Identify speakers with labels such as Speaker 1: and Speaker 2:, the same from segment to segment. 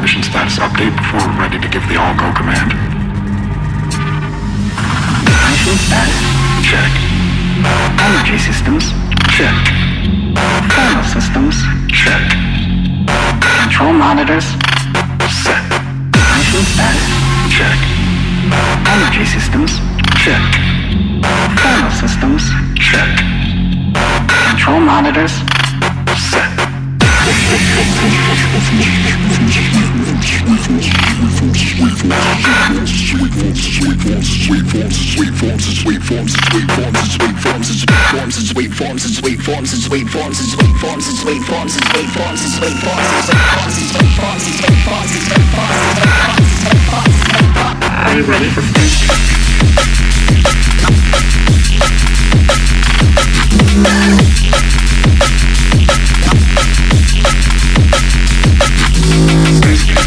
Speaker 1: mission status update before we're ready to give the all-go command.
Speaker 2: Mission status.
Speaker 1: Check.
Speaker 2: Energy systems.
Speaker 1: Check.
Speaker 2: Thermal systems.
Speaker 1: Check.
Speaker 2: Control monitors.
Speaker 1: Set.
Speaker 2: Mission status.
Speaker 1: Check.
Speaker 2: Energy systems.
Speaker 1: Check.
Speaker 2: Thermal systems.
Speaker 1: Check.
Speaker 2: Control monitors. Are you ready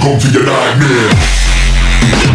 Speaker 3: come to your nightmare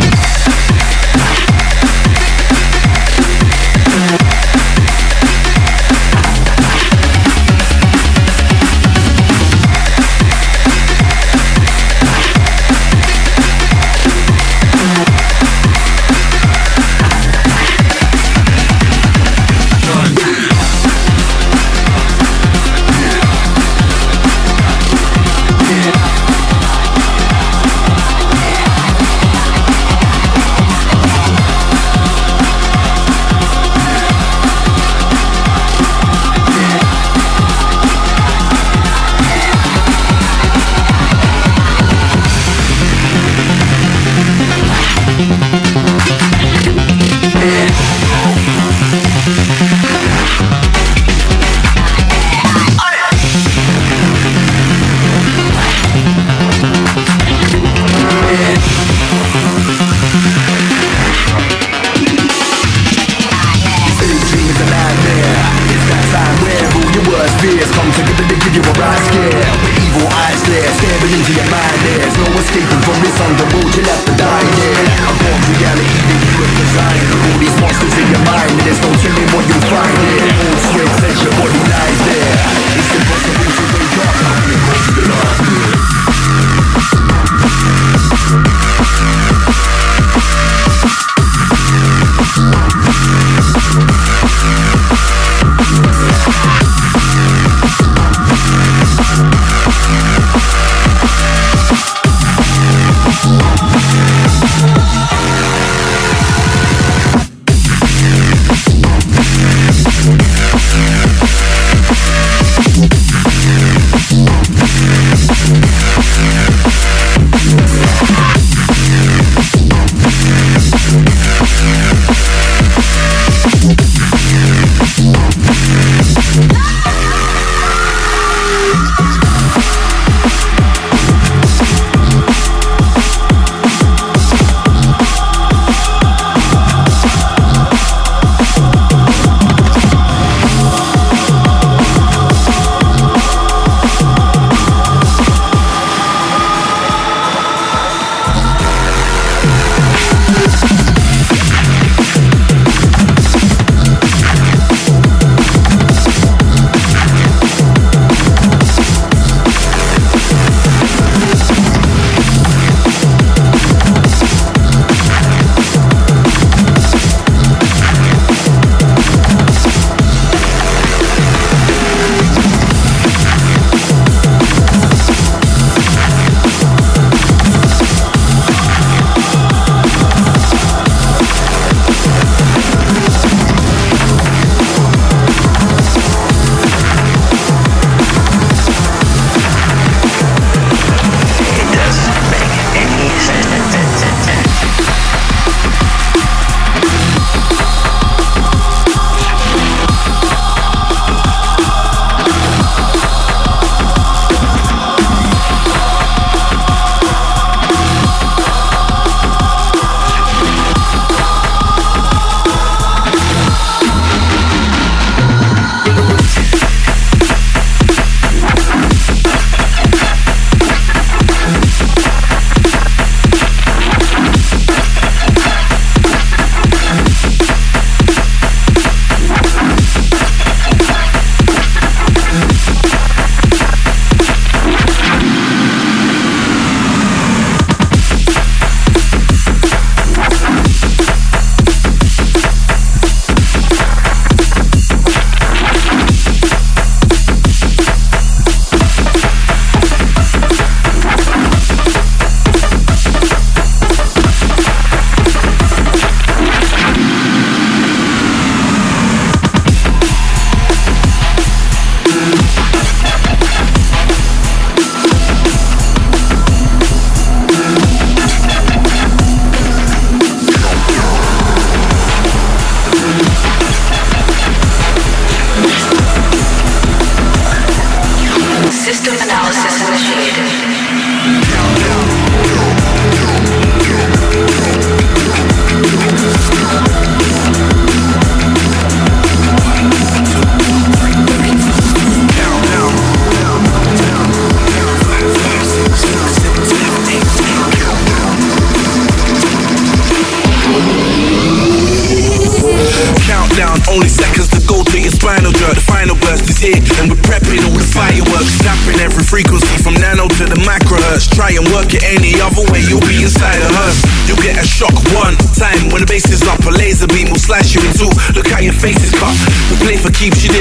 Speaker 3: Keep.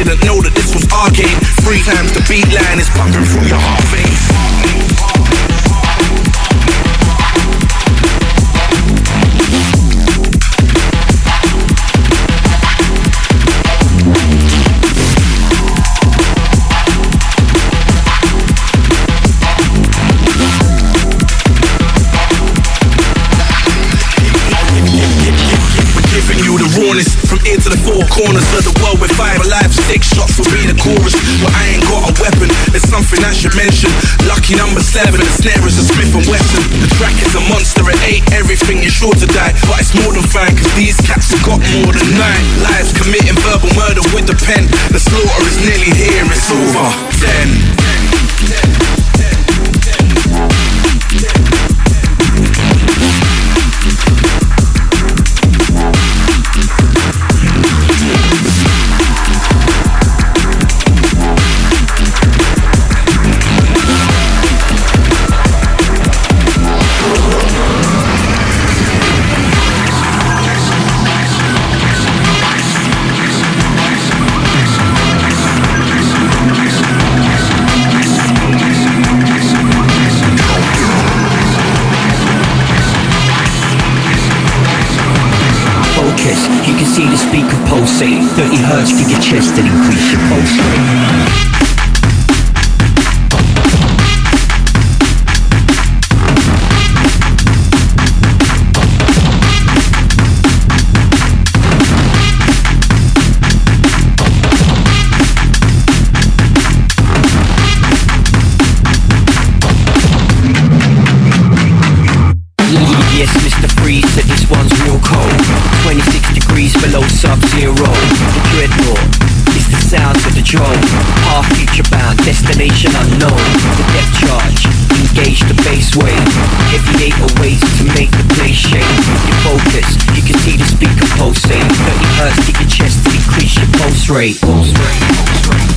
Speaker 3: hurts to your chest that increase your direction unknown. The
Speaker 4: death charge, engage the bass wave If you ate a
Speaker 5: 808s to make the place shake. You're you can see the speaker pulsate 30 hertz, get your chest. To decrease your pulse rate. Pulse rate, pulse rate.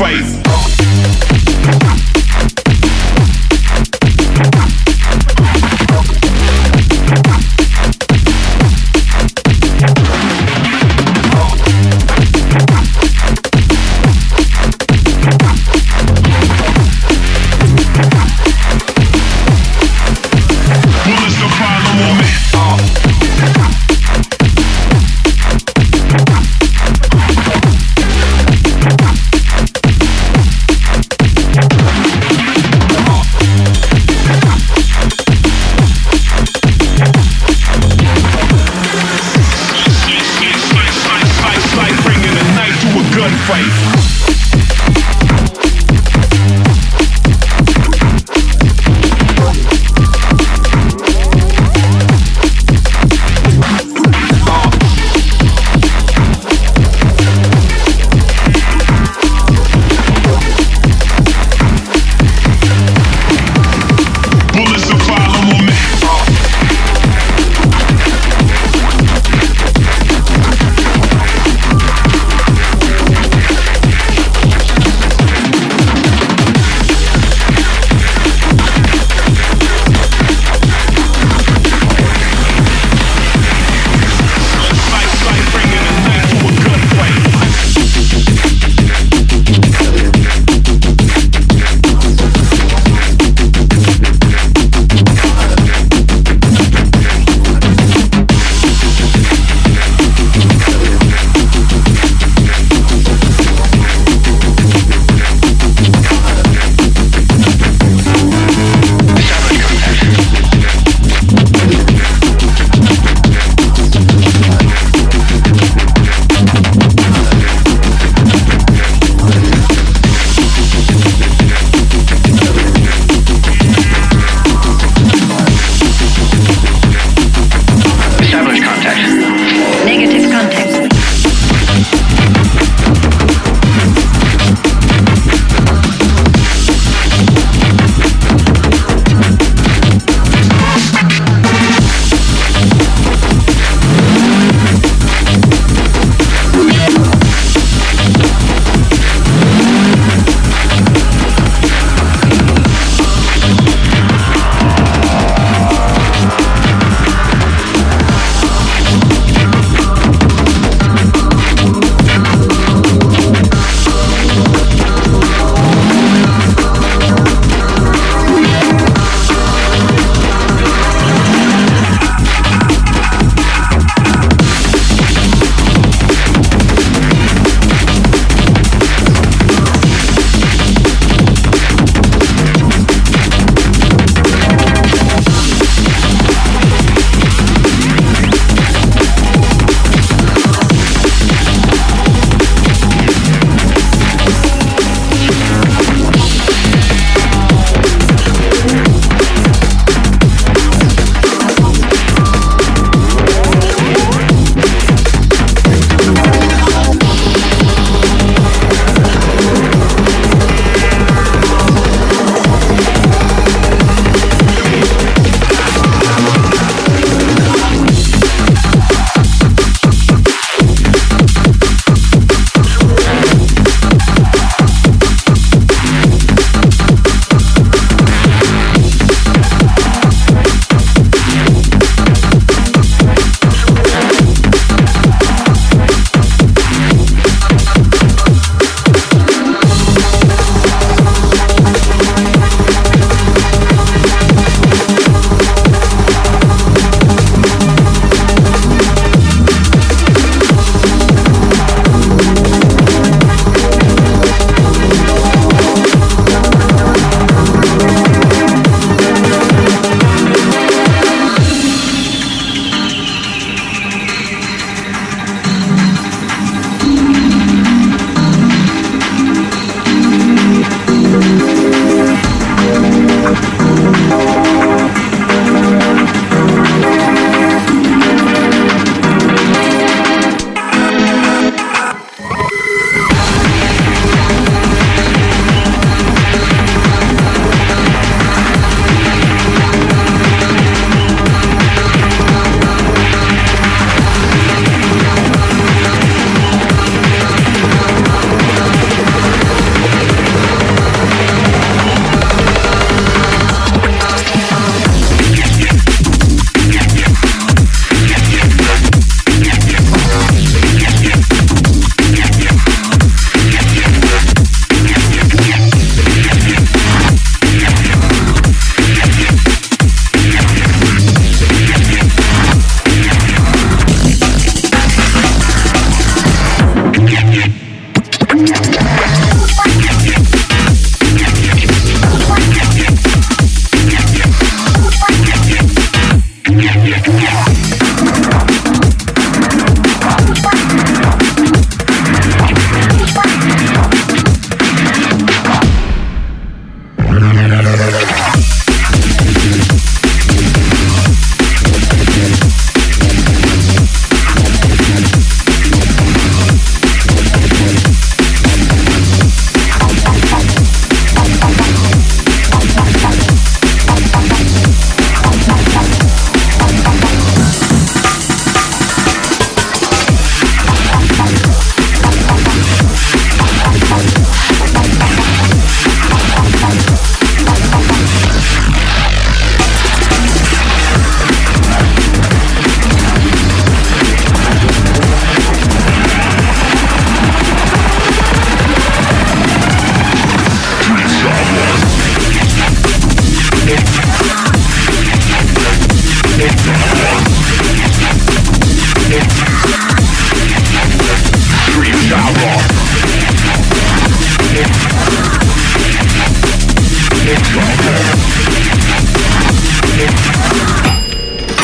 Speaker 6: Gunfight.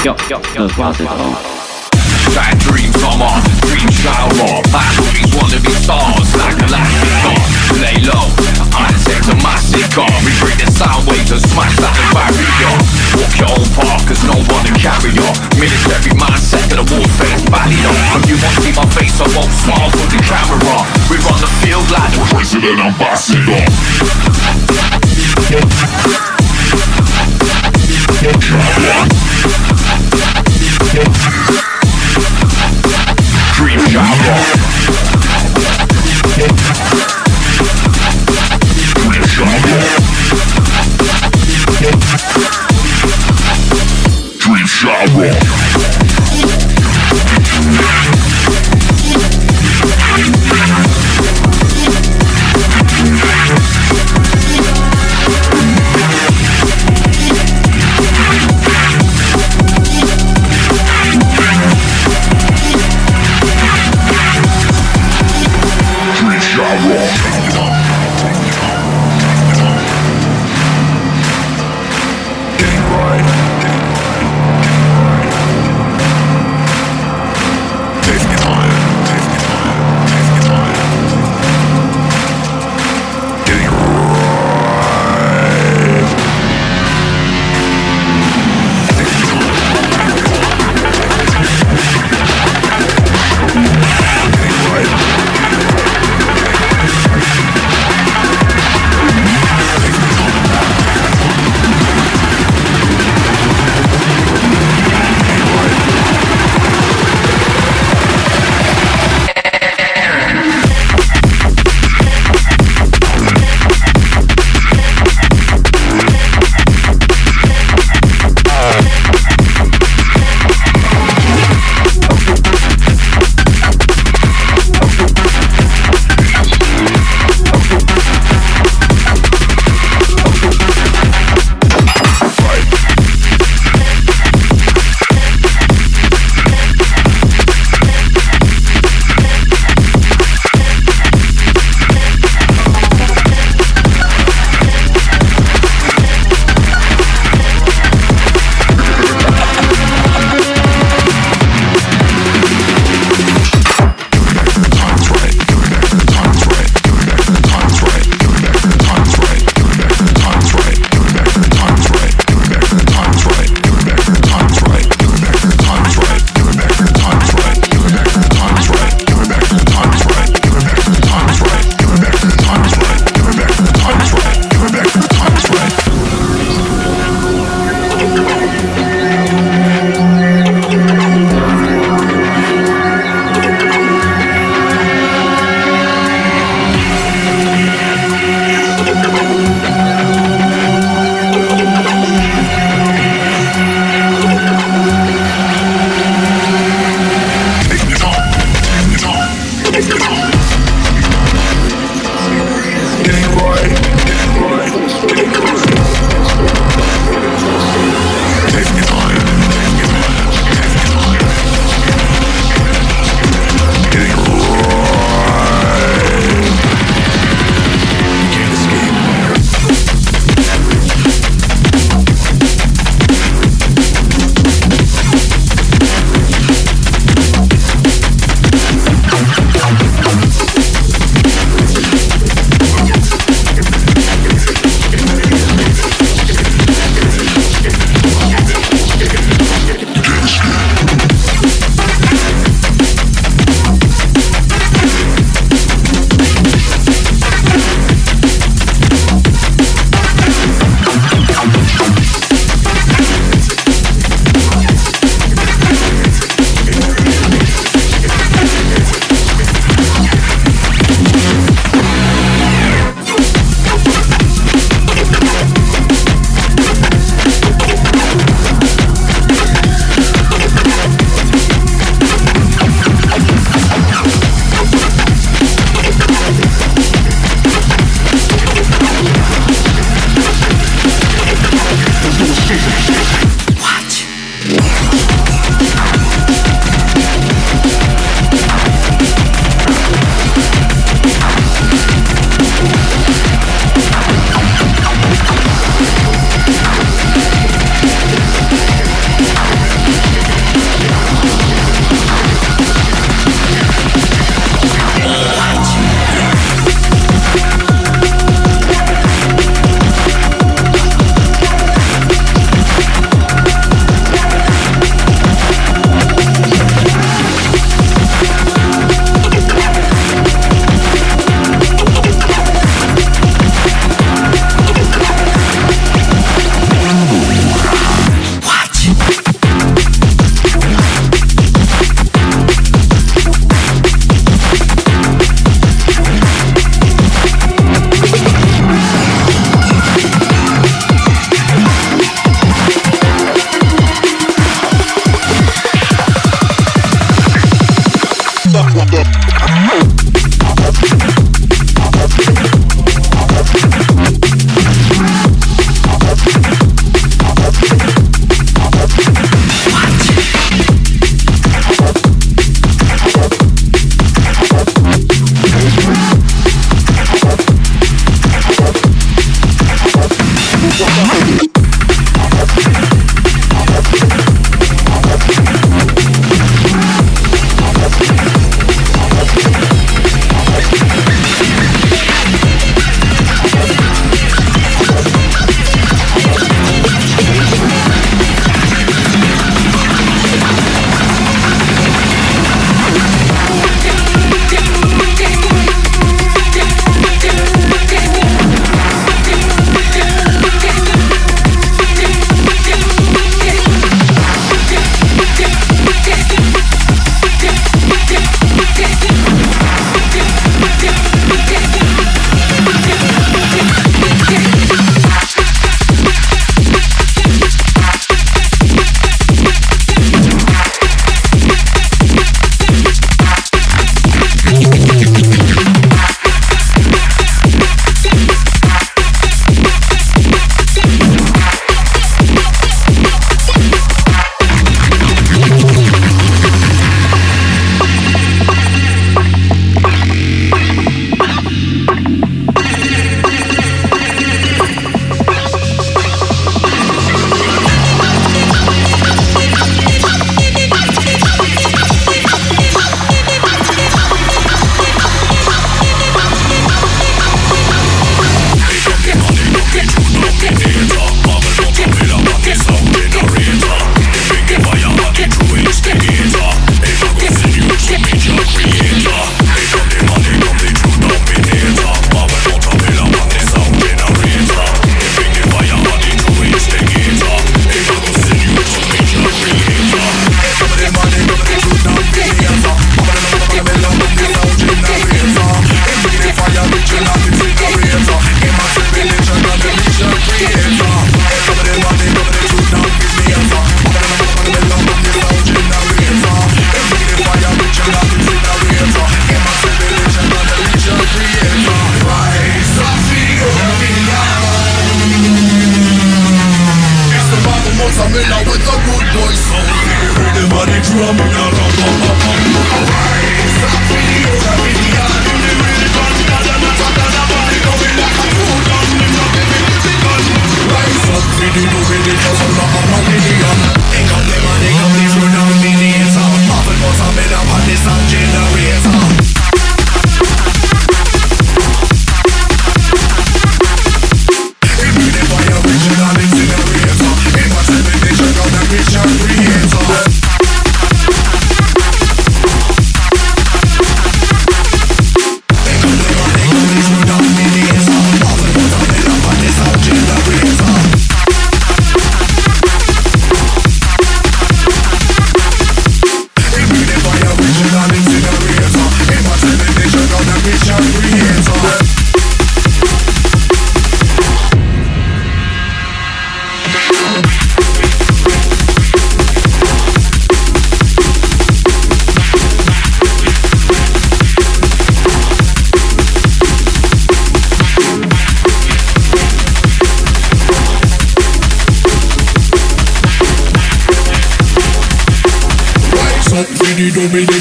Speaker 7: The Quasitron.
Speaker 8: Bad dreams I'm on, dream shower Bad dreams wanna be stars. Like elastic car Lay low, I take a massive car We bring the sound waves and smash that barrier. Walk your own path cause no one to carry you Military mindset to the warfare valley on you won't see my face I won't smile for the camera. We're on the field like the
Speaker 1: President Ambassador.
Speaker 8: Dream shower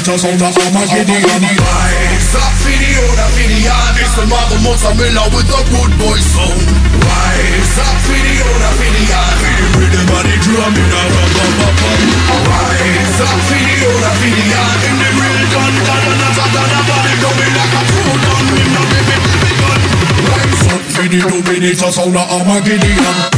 Speaker 1: Shower.
Speaker 7: sound of Armageddon Rise up for the order for the It's the mother mozzarella with the good boy sound Rise up for the order for the the rhythm and the drum in a rum rum rum rum Rise up for the order for the In the real gun gun and a ta ta ta body coming like a true gun In the big big gun Rise up for the dominator sound of Armageddon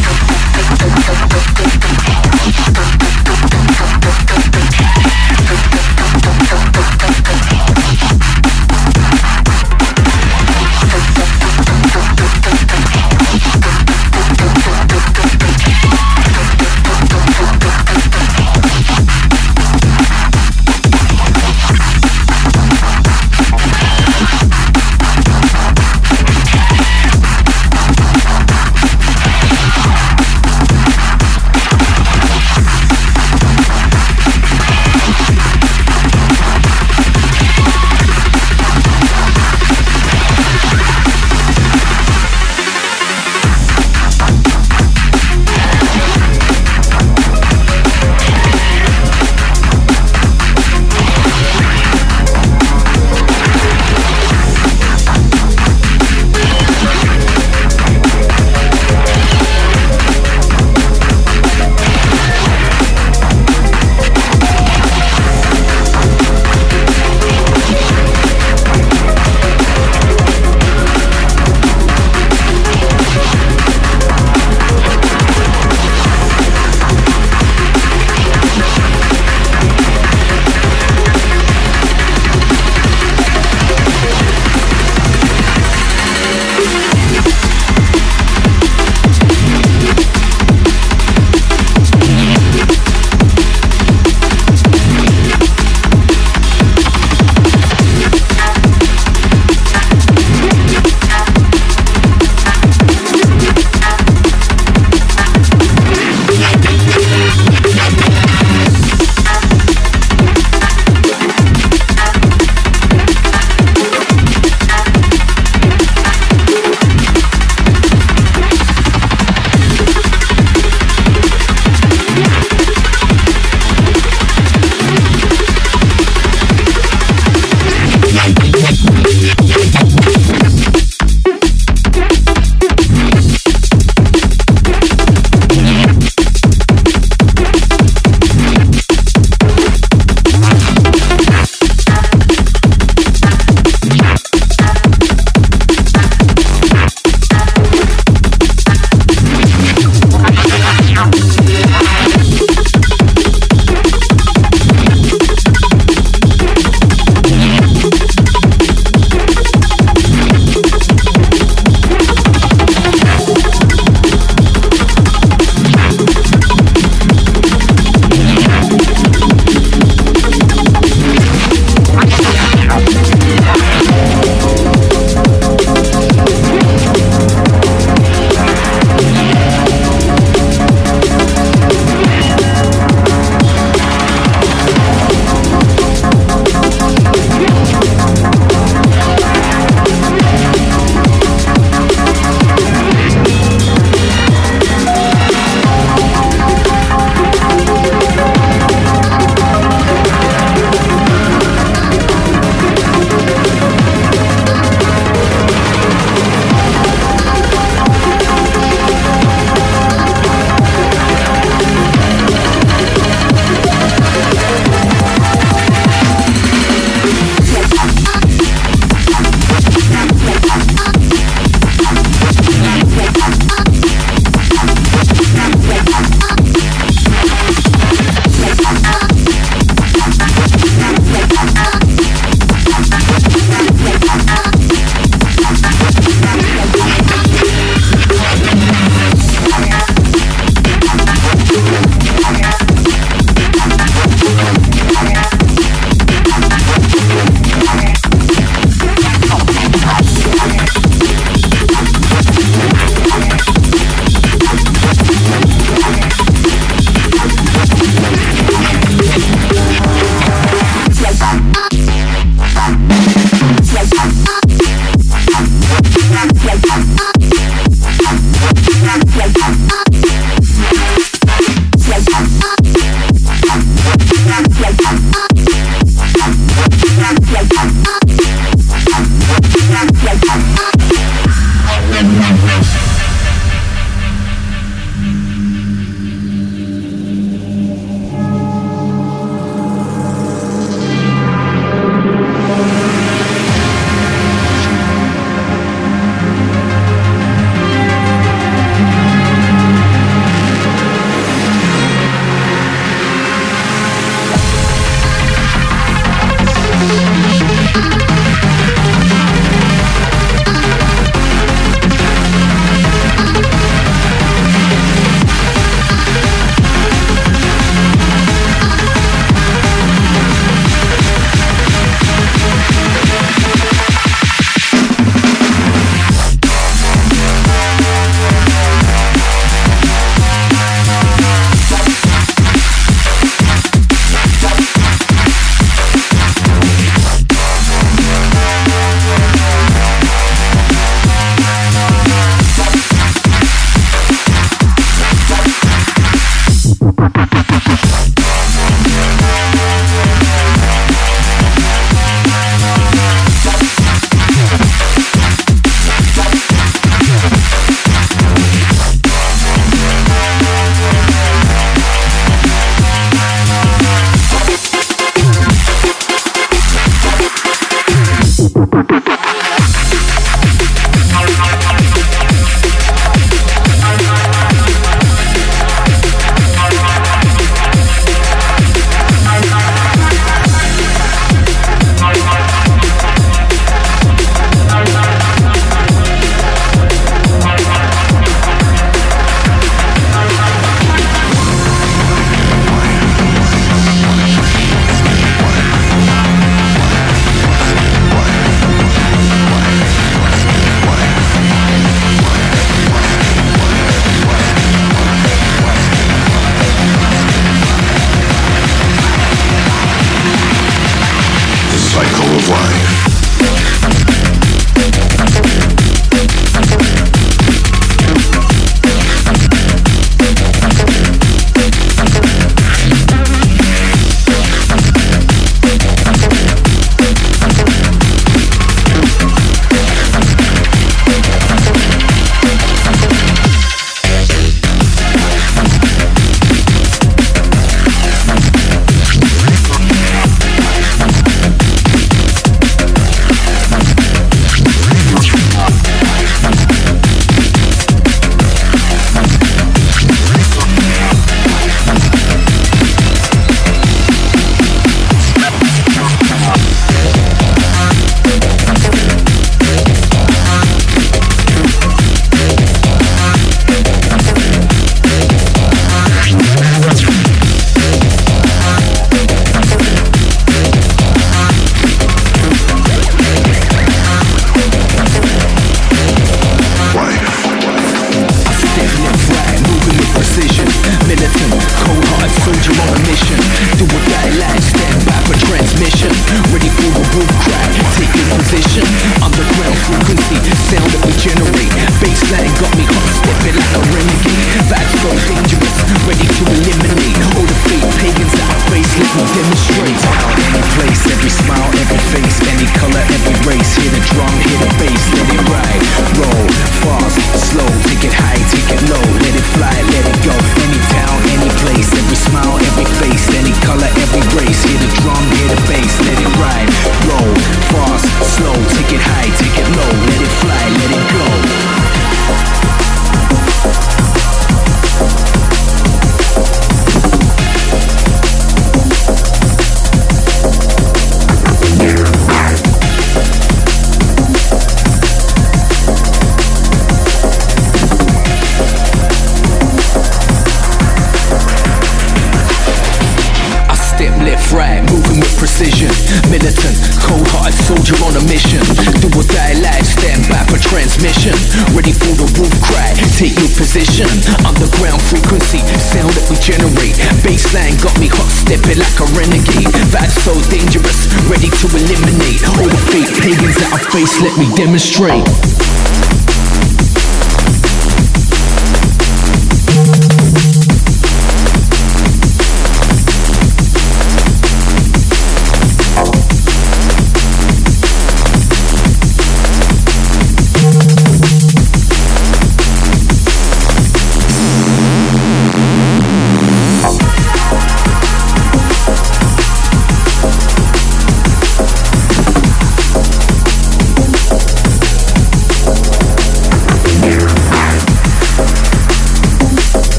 Speaker 3: demonstrate.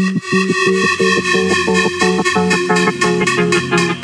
Speaker 9: Thank you.